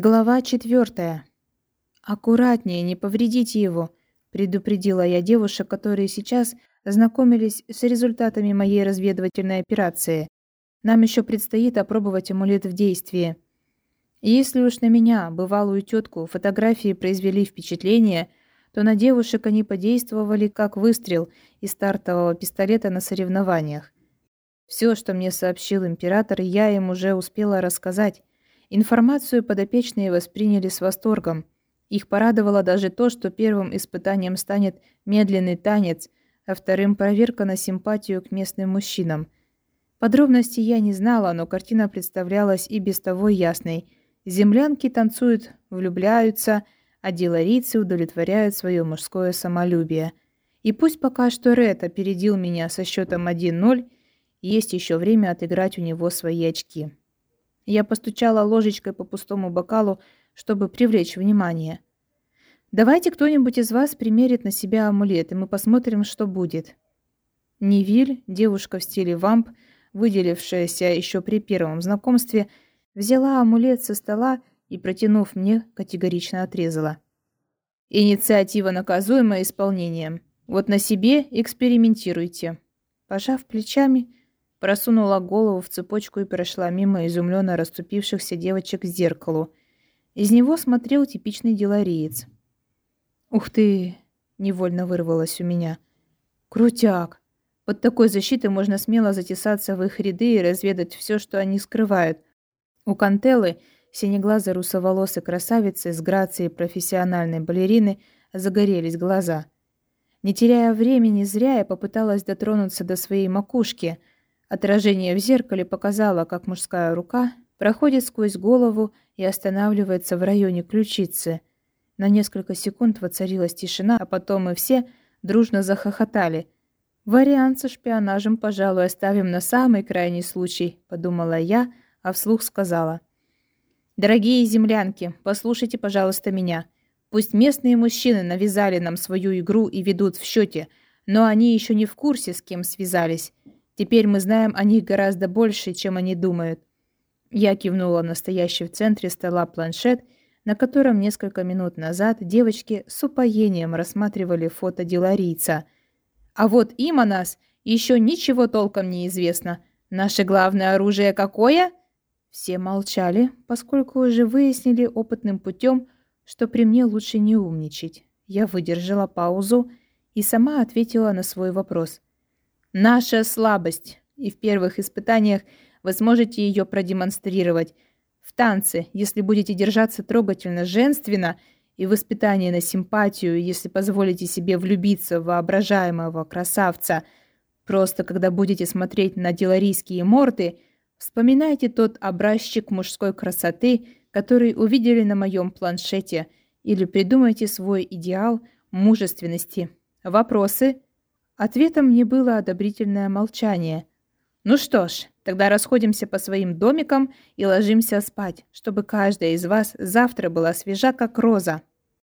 Глава четвертая. «Аккуратнее, не повредите его», — предупредила я девушек, которые сейчас ознакомились с результатами моей разведывательной операции. Нам еще предстоит опробовать амулет в действии. Если уж на меня, бывалую тетку, фотографии произвели впечатление, то на девушек они подействовали как выстрел из стартового пистолета на соревнованиях. Все, что мне сообщил император, я им уже успела рассказать. Информацию подопечные восприняли с восторгом. Их порадовало даже то, что первым испытанием станет медленный танец, а вторым проверка на симпатию к местным мужчинам. Подробностей я не знала, но картина представлялась и без того ясной. Землянки танцуют, влюбляются, а деларицы удовлетворяют свое мужское самолюбие. И пусть пока что Ред опередил меня со счетом 1-0, есть еще время отыграть у него свои очки. Я постучала ложечкой по пустому бокалу, чтобы привлечь внимание. «Давайте кто-нибудь из вас примерит на себя амулет, и мы посмотрим, что будет». Невиль, девушка в стиле вамп, выделившаяся еще при первом знакомстве, взяла амулет со стола и, протянув мне, категорично отрезала. «Инициатива наказуема исполнением. Вот на себе экспериментируйте». Пожав плечами, Просунула голову в цепочку и прошла мимо изумленно расступившихся девочек к зеркалу. Из него смотрел типичный делариец. «Ух ты!» — невольно вырвалось у меня. «Крутяк! Под такой защитой можно смело затесаться в их ряды и разведать все, что они скрывают. У Кантеллы, синеглазой русоволосой красавицы с грацией профессиональной балерины, загорелись глаза. Не теряя времени зря, я попыталась дотронуться до своей макушки — Отражение в зеркале показало, как мужская рука проходит сквозь голову и останавливается в районе ключицы. На несколько секунд воцарилась тишина, а потом мы все дружно захохотали. «Вариант со шпионажем, пожалуй, оставим на самый крайний случай», — подумала я, а вслух сказала. «Дорогие землянки, послушайте, пожалуйста, меня. Пусть местные мужчины навязали нам свою игру и ведут в счете, но они еще не в курсе, с кем связались. Теперь мы знаем о них гораздо больше, чем они думают. Я кивнула на стоящий в центре стола планшет, на котором несколько минут назад девочки с упоением рассматривали фото деларийца. А вот им о нас еще ничего толком не известно. Наше главное оружие какое? Все молчали, поскольку уже выяснили опытным путем, что при мне лучше не умничать. Я выдержала паузу и сама ответила на свой вопрос – Наша слабость, и в первых испытаниях вы сможете ее продемонстрировать. В танце, если будете держаться трогательно, женственно, и воспитание на симпатию, если позволите себе влюбиться в воображаемого красавца. Просто когда будете смотреть на деларийские морды, вспоминайте тот образчик мужской красоты, который увидели на моем планшете, или придумайте свой идеал мужественности. Вопросы? Ответом мне было одобрительное молчание. «Ну что ж, тогда расходимся по своим домикам и ложимся спать, чтобы каждая из вас завтра была свежа, как роза».